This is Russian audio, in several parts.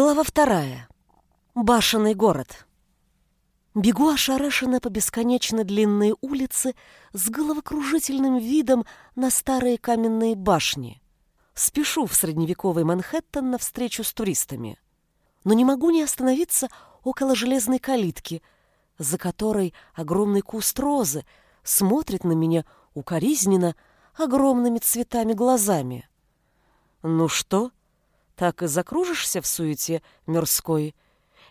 Глава вторая. Башенный город. Бегу ошарашенно по бесконечно длинной улице с головокружительным видом на старые каменные башни. Спешу в средневековый Манхэттен навстречу с туристами. Но не могу не остановиться около железной калитки, за которой огромный куст розы смотрит на меня укоризненно огромными цветами глазами. «Ну что?» Так и закружишься в суете мирской,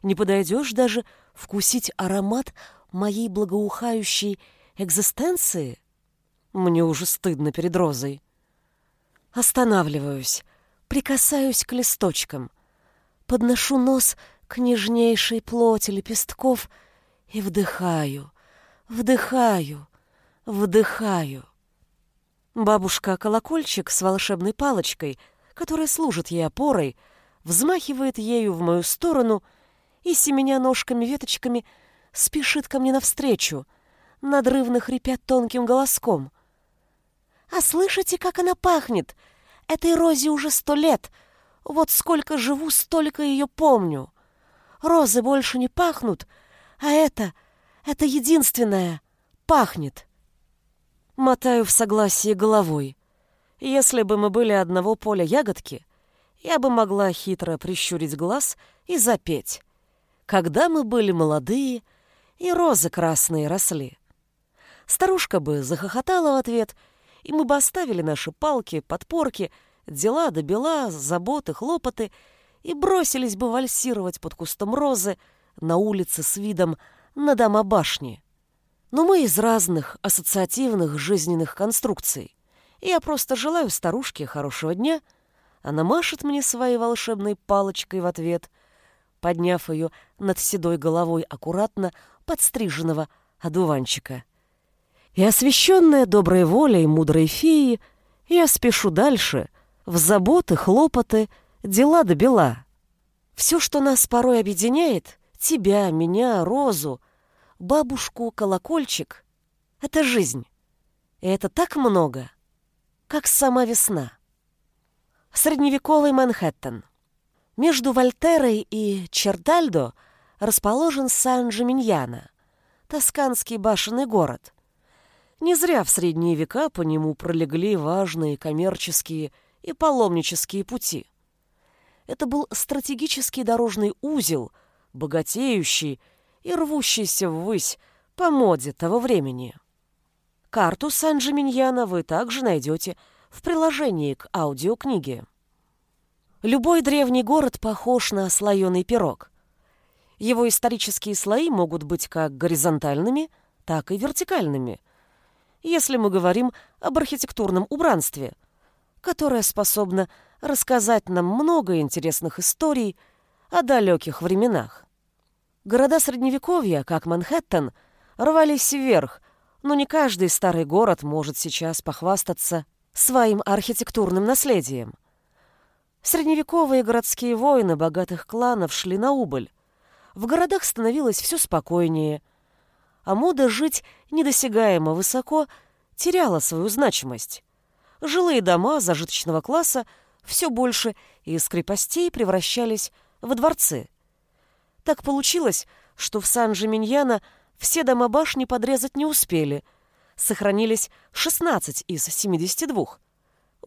не подойдешь даже вкусить аромат моей благоухающей экзистенции? Мне уже стыдно перед розой. Останавливаюсь, прикасаюсь к листочкам, подношу нос к нежнейшей плоти лепестков и вдыхаю, вдыхаю, вдыхаю. Бабушка-колокольчик с волшебной палочкой — которая служит ей опорой, взмахивает ею в мою сторону и, семеня ножками-веточками, спешит ко мне навстречу, надрывно хрипя тонким голоском. «А слышите, как она пахнет? Этой розе уже сто лет. Вот сколько живу, столько ее помню. Розы больше не пахнут, а это, это единственное, пахнет». Мотаю в согласии головой. Если бы мы были одного поля ягодки, я бы могла хитро прищурить глаз и запеть. Когда мы были молодые, и розы красные росли. Старушка бы захохотала в ответ, и мы бы оставили наши палки, подпорки, дела до бела, заботы, хлопоты и бросились бы вальсировать под кустом розы на улице с видом на дома башни. Но мы из разных ассоциативных жизненных конструкций. Я просто желаю старушке хорошего дня. Она машет мне своей волшебной палочкой в ответ, подняв ее над седой головой аккуратно подстриженного одуванчика. И освещенная доброй волей мудрой феи, я спешу дальше, в заботы, хлопоты, дела до бела. Все, что нас порой объединяет, тебя, меня, Розу, бабушку, колокольчик — это жизнь. И это так много — как сама весна. Средневековый Манхэттен. Между Вольтерой и Чердальдо расположен Сан-Джиминьяно, тосканский башенный город. Не зря в средние века по нему пролегли важные коммерческие и паломнические пути. Это был стратегический дорожный узел, богатеющий и рвущийся ввысь по моде того времени. Карту Сан-Джиминьяна вы также найдете в приложении к аудиокниге. Любой древний город похож на слоеный пирог. Его исторические слои могут быть как горизонтальными, так и вертикальными, если мы говорим об архитектурном убранстве, которое способно рассказать нам много интересных историй о далеких временах. Города Средневековья, как Манхэттен, рвались вверх – но не каждый старый город может сейчас похвастаться своим архитектурным наследием. Средневековые городские воины богатых кланов шли на убыль. В городах становилось все спокойнее, а мода жить недосягаемо высоко теряла свою значимость. Жилые дома зажиточного класса все больше из крепостей превращались в дворцы. Так получилось, что в Сан-Джиминьяно – все дома башни подрезать не успели. Сохранились 16 из 72,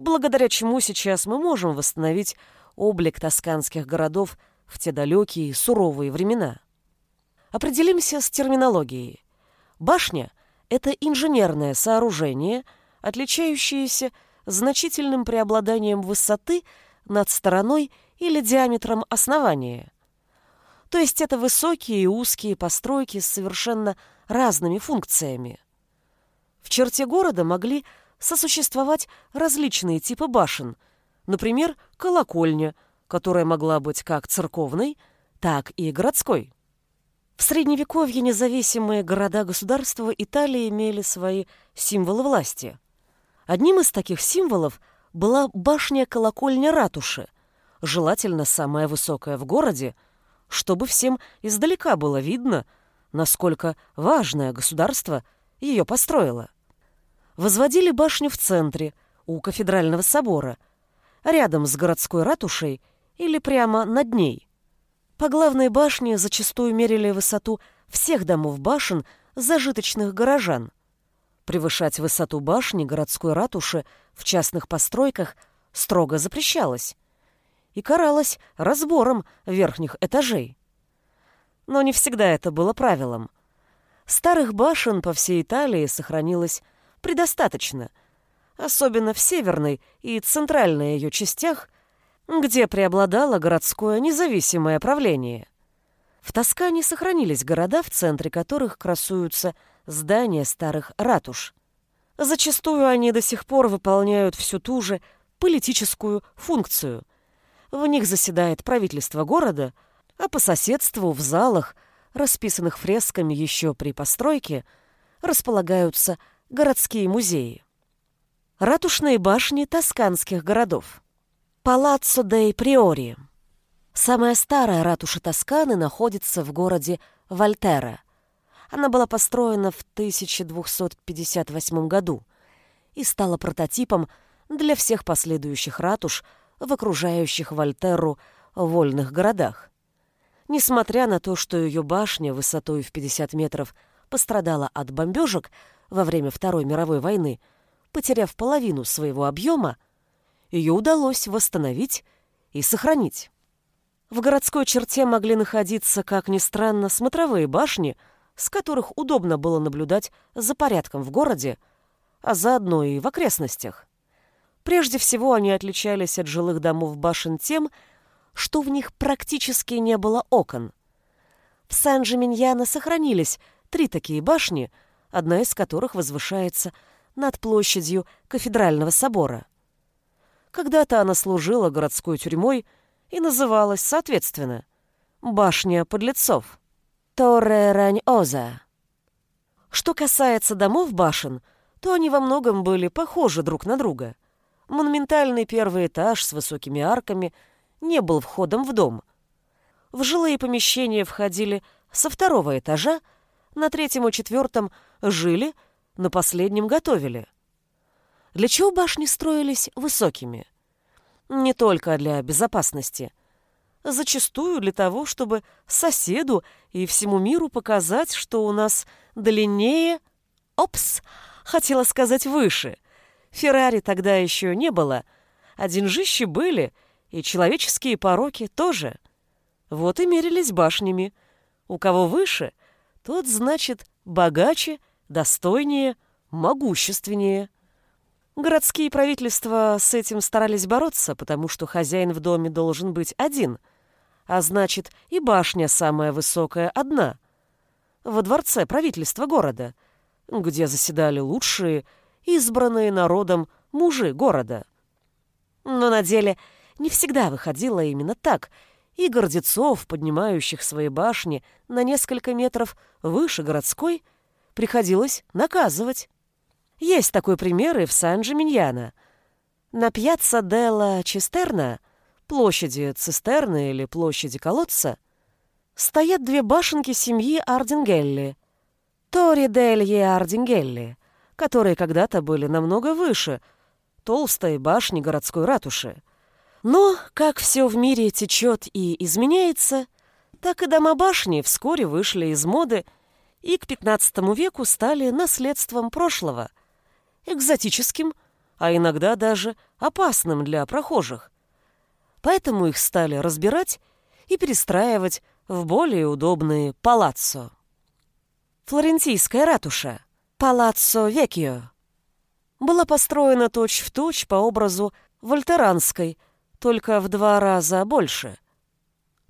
благодаря чему сейчас мы можем восстановить облик тосканских городов в те далекие суровые времена. Определимся с терминологией. Башня – это инженерное сооружение, отличающееся значительным преобладанием высоты над стороной или диаметром основания – то есть это высокие и узкие постройки с совершенно разными функциями. В черте города могли сосуществовать различные типы башен, например, колокольня, которая могла быть как церковной, так и городской. В Средневековье независимые города-государства Италии имели свои символы власти. Одним из таких символов была башня-колокольня ратуши, желательно самая высокая в городе – чтобы всем издалека было видно, насколько важное государство ее построило. Возводили башню в центре, у кафедрального собора, рядом с городской ратушей или прямо над ней. По главной башне зачастую мерили высоту всех домов башен зажиточных горожан. Превышать высоту башни городской ратуши в частных постройках строго запрещалось и каралось разбором верхних этажей. Но не всегда это было правилом. Старых башен по всей Италии сохранилось предостаточно, особенно в северной и центральной ее частях, где преобладало городское независимое правление. В Тоскане сохранились города, в центре которых красуются здания старых ратуш. Зачастую они до сих пор выполняют всю ту же политическую функцию. В них заседает правительство города, а по соседству в залах, расписанных фресками еще при постройке, располагаются городские музеи. Ратушные башни тосканских городов. Палаццо дей Приори. Самая старая ратуша Тосканы находится в городе Вольтера. Она была построена в 1258 году и стала прототипом для всех последующих ратуш в окружающих Вольтеру вольных городах. Несмотря на то, что ее башня высотой в 50 метров пострадала от бомбежек во время Второй мировой войны, потеряв половину своего объема, ее удалось восстановить и сохранить. В городской черте могли находиться, как ни странно, смотровые башни, с которых удобно было наблюдать за порядком в городе, а заодно и в окрестностях. Прежде всего они отличались от жилых домов башен тем, что в них практически не было окон. В Сан-Джиминьяно сохранились три такие башни, одна из которых возвышается над площадью кафедрального собора. Когда-то она служила городской тюрьмой и называлась, соответственно, «Башня подлецов» — Торре Рань-Оза. Что касается домов башен, то они во многом были похожи друг на друга. Монументальный первый этаж с высокими арками не был входом в дом. В жилые помещения входили со второго этажа, на третьем и четвертом жили, на последнем готовили. Для чего башни строились высокими? Не только для безопасности. Зачастую для того, чтобы соседу и всему миру показать, что у нас длиннее... Опс! Хотела сказать выше. Феррари тогда еще не было, а деньжищи были, и человеческие пороки тоже. Вот и мерились башнями. У кого выше, тот, значит, богаче, достойнее, могущественнее. Городские правительства с этим старались бороться, потому что хозяин в доме должен быть один, а значит, и башня самая высокая одна. Во дворце правительства города, где заседали лучшие, избранные народом мужи города. Но на деле не всегда выходило именно так, и гордецов, поднимающих свои башни на несколько метров выше городской, приходилось наказывать. Есть такой пример и в Сан-Джиминьяно. На пьяцца Делла Чистерна, площади Цистерны или площади Колодца, стоят две башенки семьи Ардингелли. Тори Делье Ардингелли, которые когда-то были намного выше толстой башни городской ратуши. Но, как все в мире течет и изменяется, так и дома башни вскоре вышли из моды и к XV веку стали наследством прошлого – экзотическим, а иногда даже опасным для прохожих. Поэтому их стали разбирать и перестраивать в более удобные палаццо. Флорентийская ратуша, палаццо Векио, была построена точь-в-точь точь по образу вольтеранской, только в два раза больше.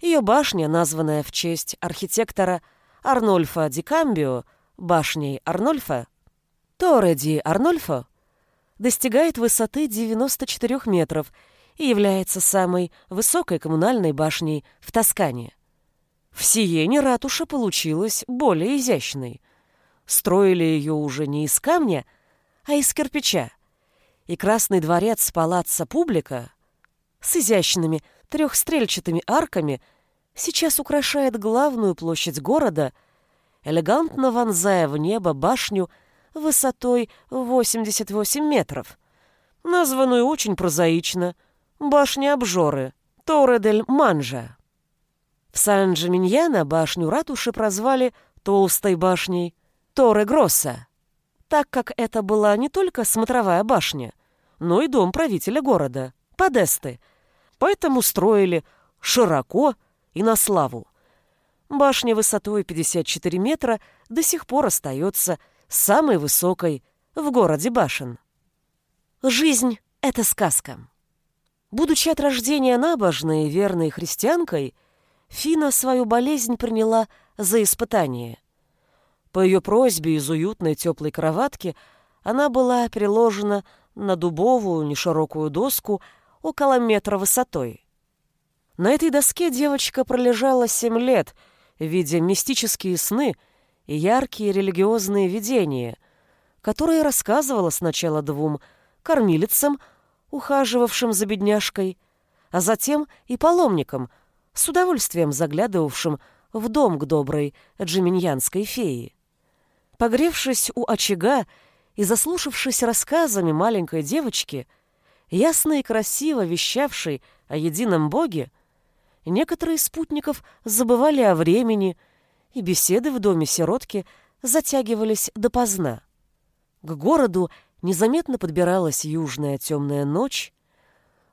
Ее башня, названная в честь архитектора Арнольфа Ди Камбио, башней Арнольфа, Торе ди Арнольфо достигает высоты 94 метров и является самой высокой коммунальной башней в Тоскане. В Сиене ратуша получилась более изящной. Строили ее уже не из камня, а из кирпича. И Красный дворец Палаца Публика с изящными трехстрельчатыми арками сейчас украшает главную площадь города, элегантно вонзая в небо башню высотой 88 метров, названную очень прозаично «Башня обжоры» Торе дель Манжа. В Сан-Джиминьяно башню ратуши прозвали «Толстой башней» Торе Гросса, так как это была не только смотровая башня, но и дом правителя города, Подесты. Поэтому строили широко и на славу. Башня высотой 54 метра до сих пор остается самой высокой в городе башен. Жизнь — это сказка. Будучи от рождения набожной и верной христианкой, Фина свою болезнь приняла за испытание. По ее просьбе из уютной теплой кроватки она была переложена на дубовую неширокую доску около метра высотой. На этой доске девочка пролежала семь лет, видя мистические сны и яркие религиозные видения, которые рассказывала сначала двум кормилицам, ухаживавшим за бедняжкой, а затем и паломникам, с удовольствием заглядывавшим в дом к доброй джиминьянской фее. Погревшись у очага и заслушавшись рассказами маленькой девочки, ясно и красиво вещавшей о едином Боге, некоторые из спутников забывали о времени, и беседы в доме сиротки затягивались допоздна. К городу незаметно подбиралась южная темная ночь,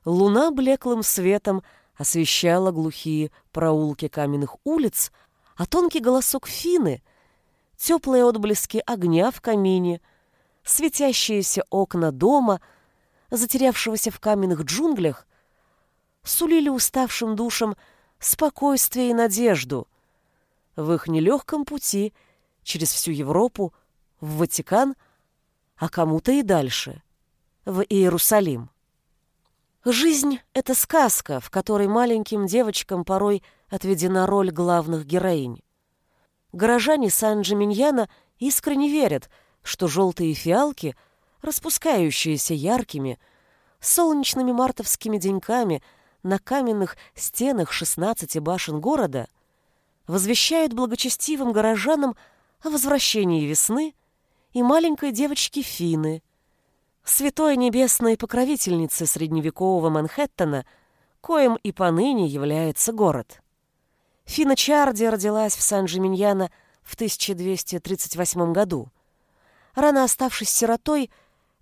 луна блеклым светом освещала глухие проулки каменных улиц, а тонкий голосок Фины, теплые отблески огня в камине, светящиеся окна дома, затерявшегося в каменных джунглях, сулили уставшим душам спокойствие и надежду в их нелегком пути через всю Европу в Ватикан – а кому-то и дальше, в Иерусалим. Жизнь — это сказка, в которой маленьким девочкам порой отведена роль главных героинь. Горожане Сан-Джиминьяна искренне верят, что желтые фиалки, распускающиеся яркими, солнечными мартовскими деньками на каменных стенах 16 башен города, возвещают благочестивым горожанам о возвращении весны и маленькой девочки Фины, святой небесной покровительницы средневекового Манхэттена, коим и поныне является город. Фина Чарди родилась в Сан-Джиминьяно в 1238 году. Рано оставшись сиротой,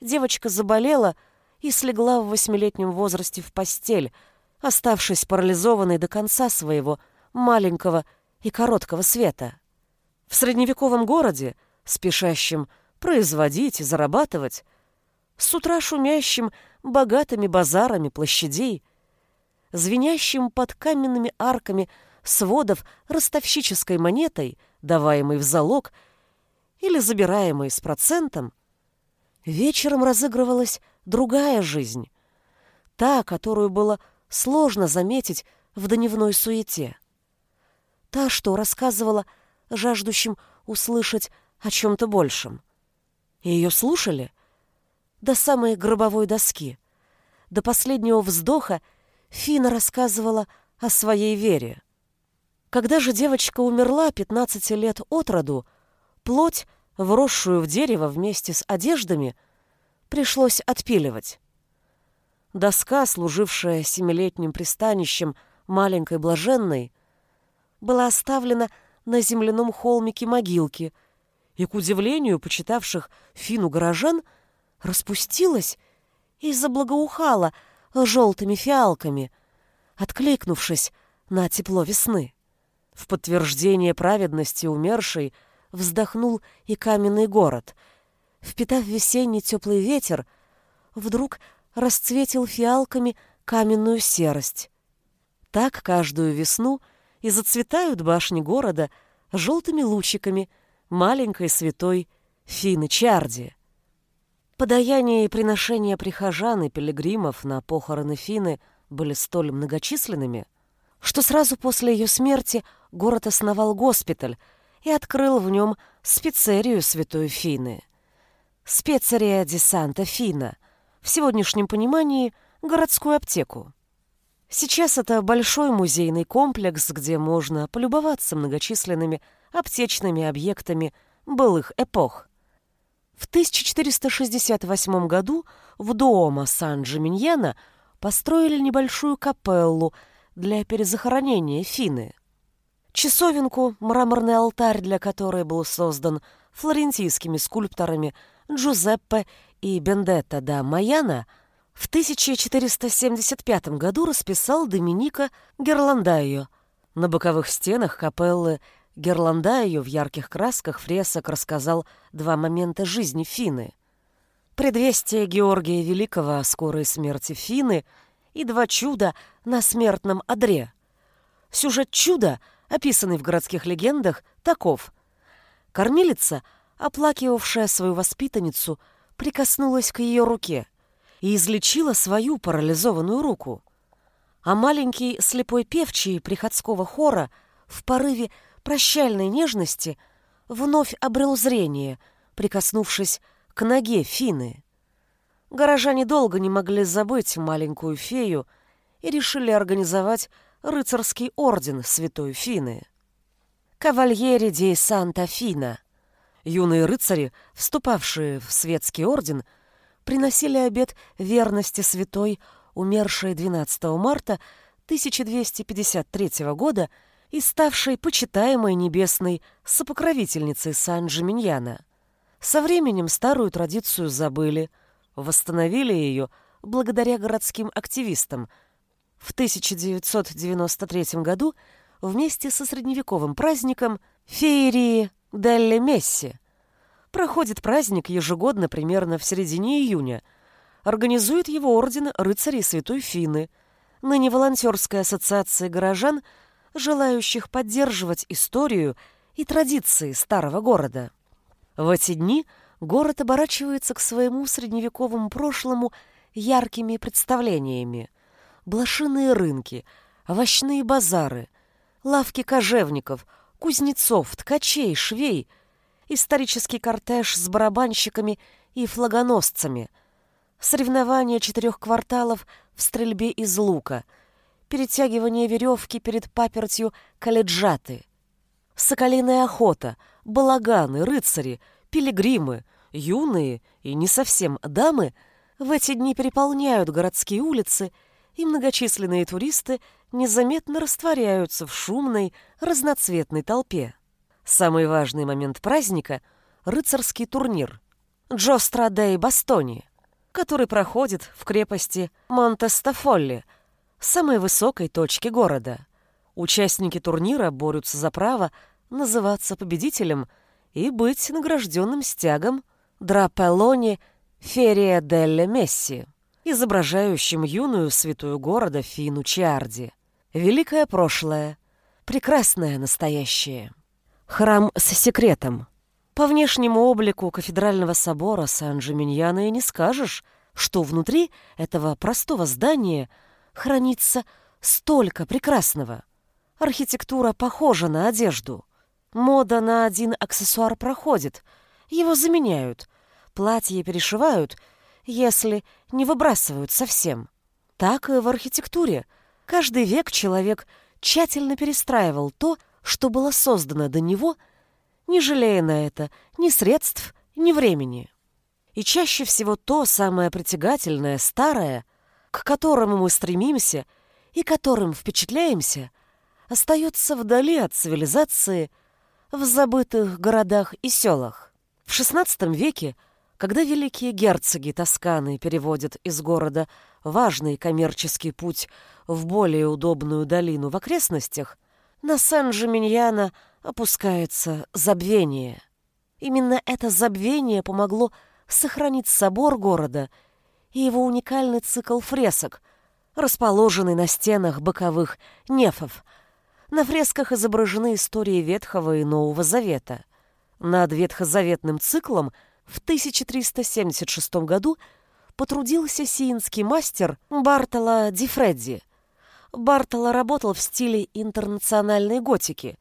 девочка заболела и слегла в восьмилетнем возрасте в постель, оставшись парализованной до конца своего маленького и короткого света. В средневековом городе, спешащем производить и зарабатывать, с утра шумящим богатыми базарами площадей, звенящим под каменными арками сводов ростовщической монетой, даваемой в залог или забираемой с процентом, вечером разыгрывалась другая жизнь, та, которую было сложно заметить в дневной суете. Та, что рассказывала жаждущим услышать о чем-то большем. И ее слушали до самой гробовой доски. До последнего вздоха Фина рассказывала о своей вере. Когда же девочка умерла 15 лет от роду, плоть, вросшую в дерево вместе с одеждами, пришлось отпиливать. Доска, служившая семилетним пристанищем маленькой блаженной, была оставлена на земляном холмике могилки — и, к удивлению почитавших Фину горожан, распустилась и заблагоухала желтыми фиалками, откликнувшись на тепло весны. В подтверждение праведности умершей вздохнул и каменный город. Впитав весенний теплый ветер, вдруг расцветил фиалками каменную серость. Так каждую весну и зацветают башни города желтыми лучиками – маленькой святой Фины Чарди. Подаяние и приношения прихожан и пилигримов на похороны Фины были столь многочисленными, что сразу после ее смерти город основал госпиталь и открыл в нем спецерию святой Фины. Спецерия де Санта Фина, в сегодняшнем понимании городскую аптеку. Сейчас это большой музейный комплекс, где можно полюбоваться многочисленными аптечными объектами былых эпох. В 1468 году в Дуомо Сан-Джиминьяно построили небольшую капеллу для перезахоронения Фины. Часовенку, мраморный алтарь для которой был создан флорентийскими скульпторами Джузеппе и Бендетта да Майяна, в 1475 году расписал Доминика Герландайо. На боковых стенах капеллы Герландайо в ярких красках фресок рассказал два момента жизни Фины. Предвестие Георгия Великого о скорой смерти Фины и два чуда на смертном одре. Сюжет чуда, описанный в городских легендах, таков. Кормилица, оплакивавшая свою воспитанницу, прикоснулась к ее руке и излечила свою парализованную руку. А маленький слепой певчий приходского хора в порыве прощальной нежности вновь обрел зрение, прикоснувшись к ноге Фины. Горожане долго не могли забыть маленькую фею и решили организовать рыцарский орден Святой Фины. Кавальери ди Санта-Фина. Юные рыцари, вступавшие в светский орден, приносили обет верности святой, умершей 12 марта 1253 года и ставшей почитаемой небесной сопокровительницей Сан-Джиминьяна. Со временем старую традицию забыли, восстановили ее благодаря городским активистам. В 1993 году вместе со средневековым праздником Феерии Делле Месси проходит праздник ежегодно примерно в середине июня. Организует его орден рыцарей Святой Фины, ныне волонтерская ассоциация горожан, желающих поддерживать историю и традиции старого города. В эти дни город оборачивается к своему средневековому прошлому яркими представлениями. Блошиные рынки, овощные базары, лавки кожевников, кузнецов, ткачей, швей, исторический кортеж с барабанщиками и флагоносцами, соревнования четырех кварталов в стрельбе из лука, перетягивание веревки перед папертью колледжаты, соколиная охота, балаганы, рыцари, пилигримы, юные и не совсем дамы в эти дни переполняют городские улицы, и многочисленные туристы незаметно растворяются в шумной, разноцветной толпе. Самый важный момент праздника — рыцарский турнир Джостра дей Бастони, который проходит в крепости Монтестафолли, самой высокой точке города. Участники турнира борются за право называться победителем и быть награжденным стягом Драпеллони Ферия делле Месси, изображающим юную святую города Фину Чиарди. Великое прошлое, прекрасное настоящее. Храм с секретом. По внешнему облику кафедрального собора Сан-Джиминьяна и не скажешь, что внутри этого простого здания хранится столько прекрасного. Архитектура похожа на одежду. Мода на один аксессуар проходит, его заменяют, платье перешивают, если не выбрасывают совсем. Так и в архитектуре. Каждый век человек тщательно перестраивал то, что было создано до него, не жалея на это ни средств, ни времени. И чаще всего то самое притягательное, старое, к которому мы стремимся и которым впечатляемся, остается вдали от цивилизации в забытых городах и селах. В XVI веке, когда великие герцоги Тосканы переводят из города важный коммерческий путь в более удобную долину в окрестностях, на Сан-Джиминьяно опускается забвение. Именно это забвение помогло сохранить собор города и его уникальный цикл фресок, расположенный на стенах боковых нефов. На фресках изображены истории Ветхого и Нового Завета. Над ветхозаветным циклом в 1376 году потрудился сиинский мастер Бартола Ди Фредди. Бартола работал в стиле интернациональной готики,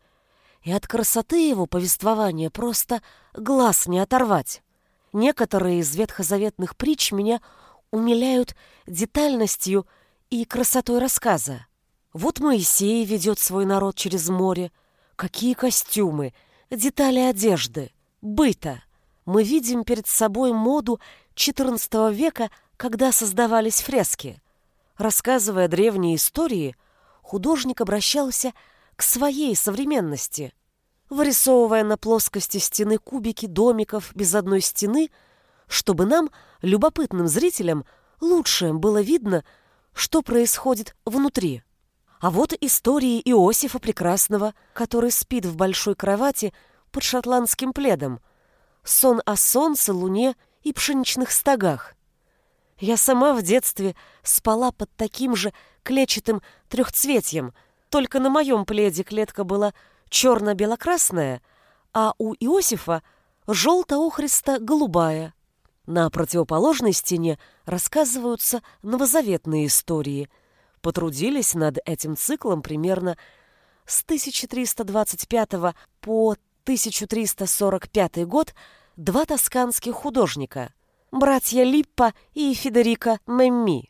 и от красоты его повествования просто глаз не оторвать. Некоторые из ветхозаветных притч меня умиляют детальностью и красотой рассказа. Вот Моисей ведет свой народ через море. Какие костюмы, детали одежды, быта. Мы видим перед собой моду XIV века, когда создавались фрески. Рассказывая древние истории, художник обращался к своей современности. Вырисовывая на плоскости стены кубики домиков без одной стены, чтобы нам, любопытным зрителям, лучше было видно, что происходит внутри. А вот истории Иосифа Прекрасного, который спит в большой кровати под шотландским пледом. Сон о солнце, луне и пшеничных стогах. Я сама в детстве спала под таким же клетчатым трехцветьем, только на моем пледе клетка была черно-белокрасная, а у Иосифа желто-охристо-голубая. На противоположной стене рассказываются новозаветные истории. Потрудились над этим циклом примерно с 1325 по 1345 год два тосканских художника – братья Липпа и Федерико Мемми.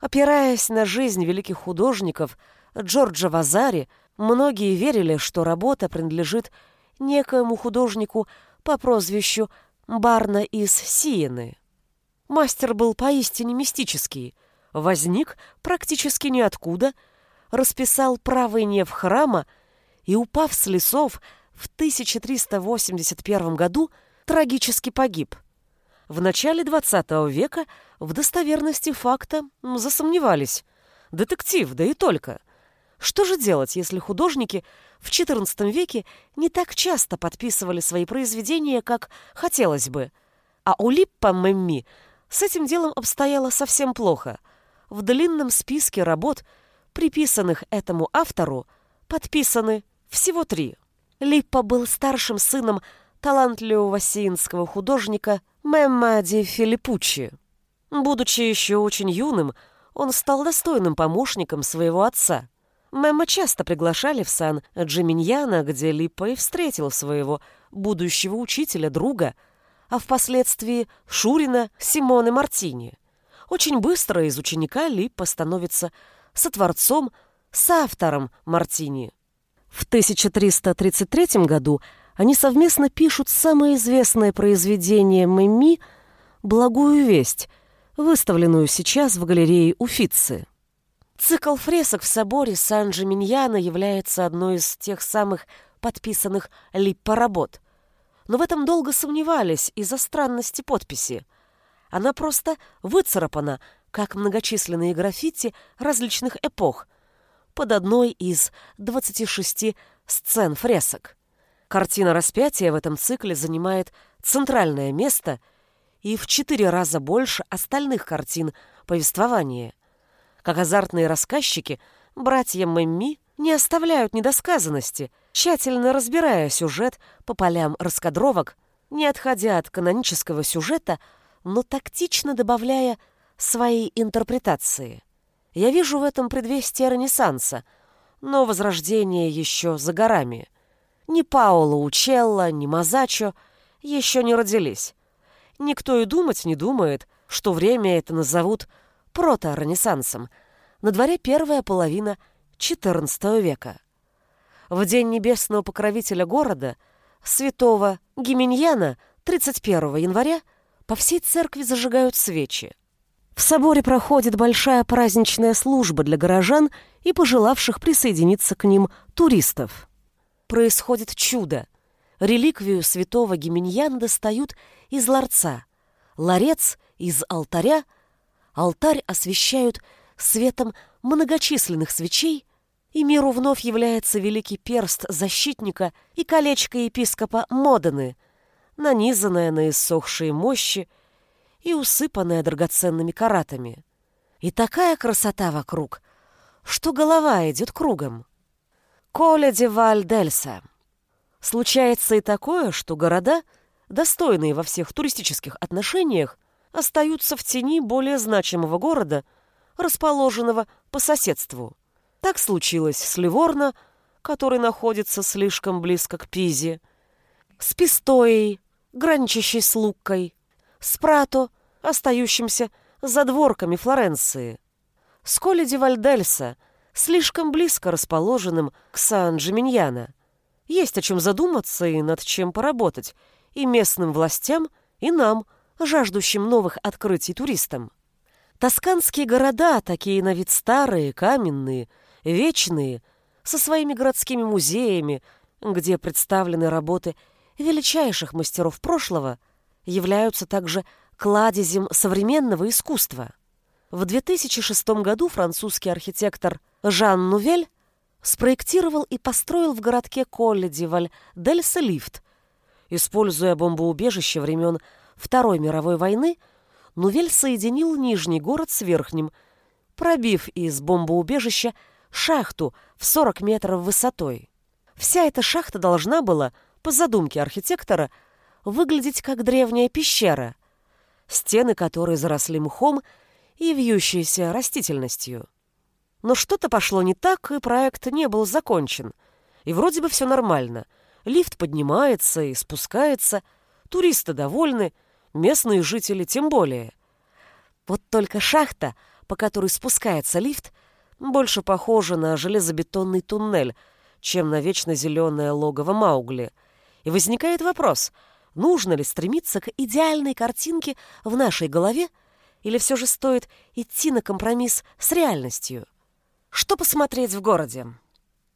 Опираясь на жизнь великих художников Джорджа Вазари, многие верили, что работа принадлежит некоему художнику по прозвищу Барна из Сиены. Мастер был поистине мистический, возник практически ниоткуда, расписал правый неф храма и, упав с лесов в 1381 году, трагически погиб. В начале XX века в достоверности факта засомневались. Детектив, да и только. Что же делать, если художники в XIV веке не так часто подписывали свои произведения, как хотелось бы. А у Липпа Мэмми с этим делом обстояло совсем плохо. В длинном списке работ, приписанных этому автору, подписаны всего три. Липпа был старшим сыном талантливого сиинского художника Меммади Филиппуччи. Будучи еще очень юным, он стал достойным помощником своего отца – Мэма часто приглашали в сан Джиминьяна, где Липпа и встретил своего будущего учителя, друга, а впоследствии Шурина Симоне Мартини. Очень быстро из ученика Липпа становится сотворцом, соавтором Мартини. В 1333 году они совместно пишут самое известное произведение Мэми «Благую весть», выставленную сейчас в галерее Уфицы. Цикл фресок в соборе Сан-Джиминьяно является одной из тех самых подписанных Липпо работ. Но в этом долго сомневались из-за странности подписи. Она просто выцарапана, как многочисленные граффити различных эпох, под одной из 26 сцен фресок. Картина распятия в этом цикле занимает центральное место и в четыре раза больше остальных картин повествования – как азартные рассказчики, братья Мэмми не оставляют недосказанности, тщательно разбирая сюжет по полям раскадровок, не отходя от канонического сюжета, но тактично добавляя свои интерпретации. Я вижу в этом предвестие Ренессанса, но возрождение еще за горами. Ни Паоло Учелло, ни Мазачо еще не родились. Никто и думать не думает, что время это назовут прото-ренессансом. На дворе первая половина XIV века. В день небесного покровителя города, святого Гименьяна, 31 января, по всей церкви зажигают свечи. В соборе проходит большая праздничная служба для горожан и пожелавших присоединиться к ним туристов. Происходит чудо. Реликвию святого Гименьяна достают из ларца, ларец из алтаря, алтарь освещают светом многочисленных свечей, и миру вновь является великий перст защитника и колечко епископа Модены, нанизанное на иссохшие мощи и усыпанное драгоценными каратами. И такая красота вокруг, что голова идет кругом. Коля де Вальдельса. Случается и такое, что города, достойные во всех туристических отношениях, остаются в тени более значимого города, расположенного по соседству. Так случилось с Ливорно, который находится слишком близко к Пизе, с Пистоей, граничащей с Луккой, с Прато, остающимся за дворками Флоренции, с Коли ди Вальдельса, слишком близко расположенным к Сан-Джиминьяно. Есть о чем задуматься и над чем поработать и местным властям, и нам – жаждущим новых открытий туристам. Тосканские города, такие на вид старые, каменные, вечные, со своими городскими музеями, где представлены работы величайших мастеров прошлого, являются также кладезем современного искусства. В 2006 году французский архитектор Жан Нувель спроектировал и построил в городке Колледиваль Дельса лифт. Используя бомбоубежище времен Второй мировой войны, Нувель соединил нижний город с верхним, пробив из бомбоубежища шахту в 40 метров высотой. Вся эта шахта должна была, по задумке архитектора, выглядеть как древняя пещера, стены которой заросли мхом и вьющейся растительностью. Но что-то пошло не так, и проект не был закончен. И вроде бы все нормально. Лифт поднимается и спускается, туристы довольны, местные жители тем более. Вот только шахта, по которой спускается лифт, больше похожа на железобетонный туннель, чем на вечно зеленое логово Маугли. И возникает вопрос, нужно ли стремиться к идеальной картинке в нашей голове, или все же стоит идти на компромисс с реальностью? Что посмотреть в городе?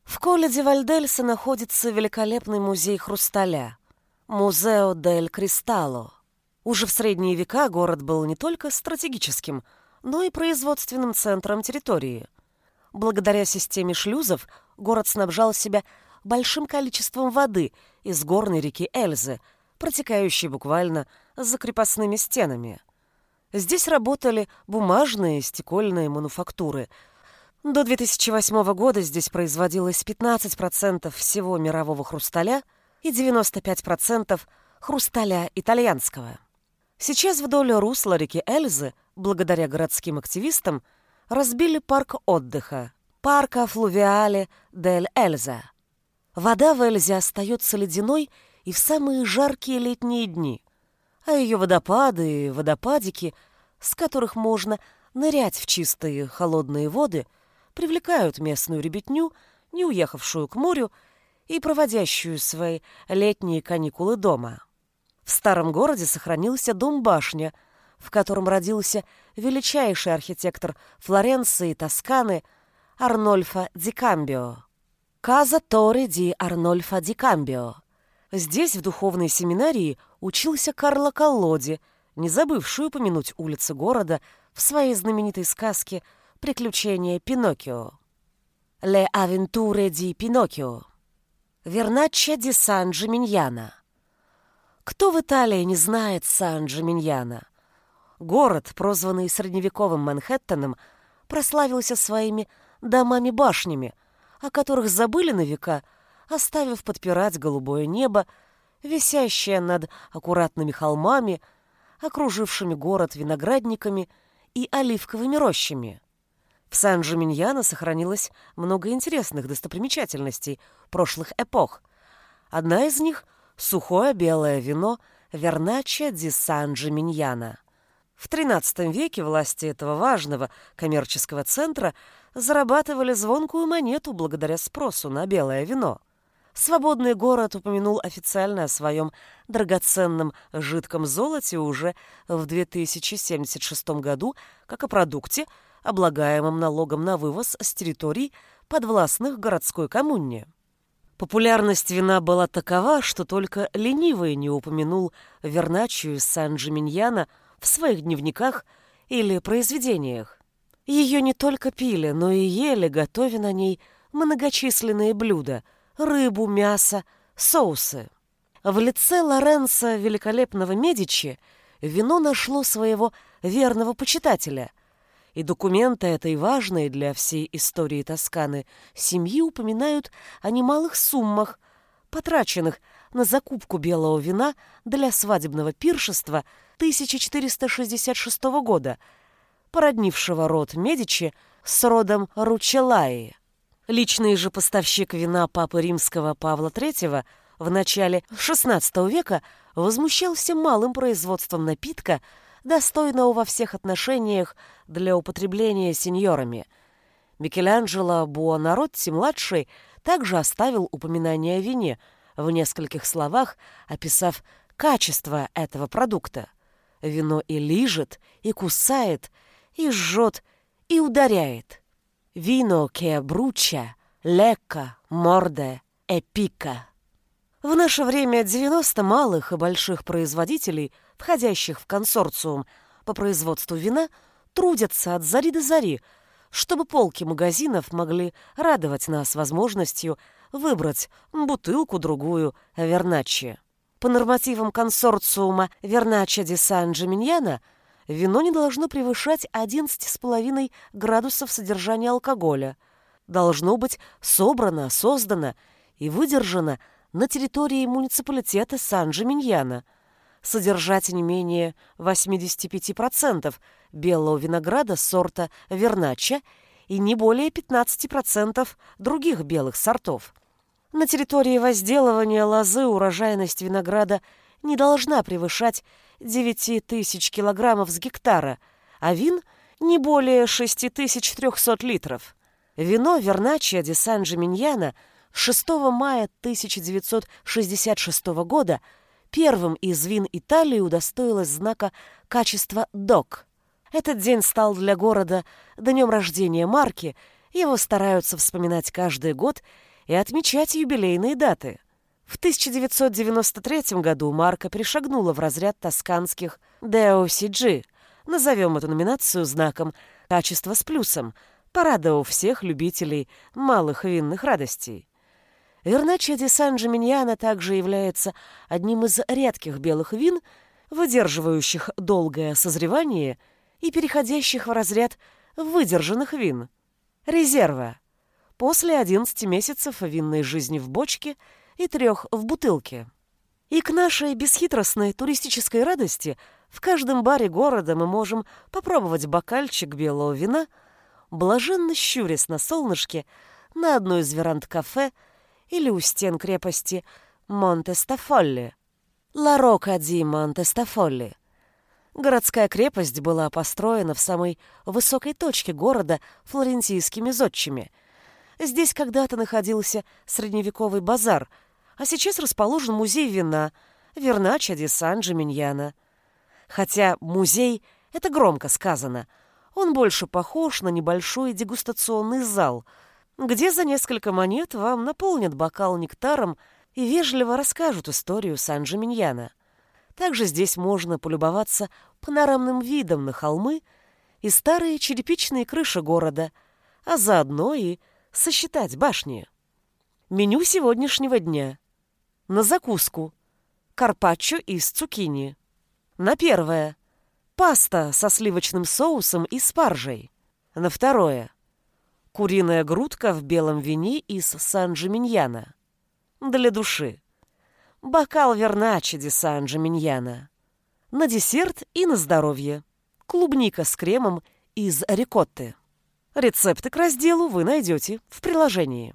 В колледже Вальдельса находится великолепный музей хрусталя – Музео дель Кристалло. Уже в средние века город был не только стратегическим, но и производственным центром территории – Благодаря системе шлюзов город снабжал себя большим количеством воды из горной реки Эльзы, протекающей буквально за крепостными стенами. Здесь работали бумажные и стекольные мануфактуры. До 2008 года здесь производилось 15% всего мирового хрусталя и 95% хрусталя итальянского. Сейчас вдоль русла реки Эльзы, благодаря городским активистам, разбили парк отдыха, парка Флувиале дель Эльза. Вода в Эльзе остается ледяной и в самые жаркие летние дни, а ее водопады и водопадики, с которых можно нырять в чистые холодные воды, привлекают местную ребятню, не уехавшую к морю и проводящую свои летние каникулы дома. В старом городе сохранился дом-башня – в котором родился величайший архитектор Флоренции и Тосканы Арнольфа ди Камбио. Каза Торе ди Арнольфа ди Камбио. Здесь, в духовной семинарии, учился Карло Коллоди, не забывший упомянуть улицы города в своей знаменитой сказке «Приключения Пиноккио». «Ле авентуре ди Пиноккио». Верначчо ди Сан-Джиминьяно. Кто в Италии не знает Сан-Джиминьяно? Город, прозванный средневековым Манхэттеном, прославился своими домами-башнями, о которых забыли на века, оставив подпирать голубое небо, висящее над аккуратными холмами, окружившими город виноградниками и оливковыми рощами. В Сан-Джиминьяно сохранилось много интересных достопримечательностей прошлых эпох. Одна из них — сухое белое вино Вернача ди Сан-Джиминьяно. В XIII веке власти этого важного коммерческого центра зарабатывали звонкую монету благодаря спросу на белое вино. Свободный город упомянул официально о своем драгоценном жидком золоте уже в 2076 году как о продукте, облагаемом налогом на вывоз с территорий, подвластных городской коммуне. Популярность вина была такова, что только ленивый не упомянул Верначию из Сан-Джиминьяна – в своих дневниках или произведениях. Ее не только пили, но и ели, готовя на ней многочисленные блюда – рыбу, мясо, соусы. В лице Лоренцо Великолепного Медичи вино нашло своего верного почитателя, и документы этой важной для всей истории Тосканы семьи упоминают о немалых суммах, потраченных на закупку белого вина для свадебного пиршества – 1466 года, породнившего род Медичи с родом Ручелаи. Личный же поставщик вина папы римского Павла III в начале XVI века возмущался малым производством напитка, достойного во всех отношениях для употребления сеньорами. Микеланджело Буонаротти-младший также оставил упоминание о вине, в нескольких словах описав качество этого продукта. Вино и лижет, и кусает, и жжет, и ударяет. Вино ке бруча, Лекка, Морде, Эпика. В наше время 90 малых и больших производителей, входящих в консорциум по производству вина, трудятся от зари до зари, чтобы полки магазинов могли радовать нас возможностью выбрать бутылку-другую Верначи. По нормативам консорциума Вернача ди Сан-Джиминьяно вино не должно превышать 11,5 градусов содержания алкоголя. Должно быть собрано, создано и выдержано на территории муниципалитета Сан-Джиминьяно, содержать не менее 85% белого винограда сорта Вернача и не более 15% других белых сортов. На территории возделывания лозы урожайность винограда не должна превышать 9 тысяч килограммов с гектара, а вин – не более 6300 литров. Вино Верначия де Сан-Джиминьяно 6 мая 1966 года первым из вин Италии удостоилось знака качества «ДОК». Этот день стал для города днем рождения марки, его стараются вспоминать каждый год и отмечать юбилейные даты. В 1993 году марка перешагнула в разряд тосканских DOCG, назовем эту номинацию знаком «Качество с плюсом», порадовав всех любителей малых винных радостей. Верначе де Сан-Джиминьяно также является одним из редких белых вин, выдерживающих долгое созревание и переходящих в разряд выдержанных вин. Резерва. После 11 месяцев винной жизни в бочке и трех в бутылке. И к нашей бесхитростной туристической радости в каждом баре города мы можем попробовать бокальчик белого вина, блаженно щурясь на солнышке на одной из веранд кафе или у стен крепости Монте-Стафолли. Ла ди Монте-Стафолли. Городская крепость была построена в самой высокой точке города флорентийскими зодчими. Здесь когда-то находился средневековый базар, а сейчас расположен музей вина Вернача ди Сан-Джиминьяно. Хотя музей — это громко сказано, он больше похож на небольшой дегустационный зал — где за несколько монет вам наполнят бокал нектаром и вежливо расскажут историю Сан-Джиминьяна. Также здесь можно полюбоваться панорамным видом на холмы и старые черепичные крыши города, а заодно и сосчитать башни. Меню сегодняшнего дня. На закуску. Карпаччо из цукини. На первое. Паста со сливочным соусом и спаржей. На второе. Куриная грудка в белом вине из Сан-Джиминьяна. Для души. Бокал верначи ди Сан-Джиминьяна. На десерт и на здоровье. Клубника с кремом из рикотты. Рецепты к разделу вы найдете в приложении.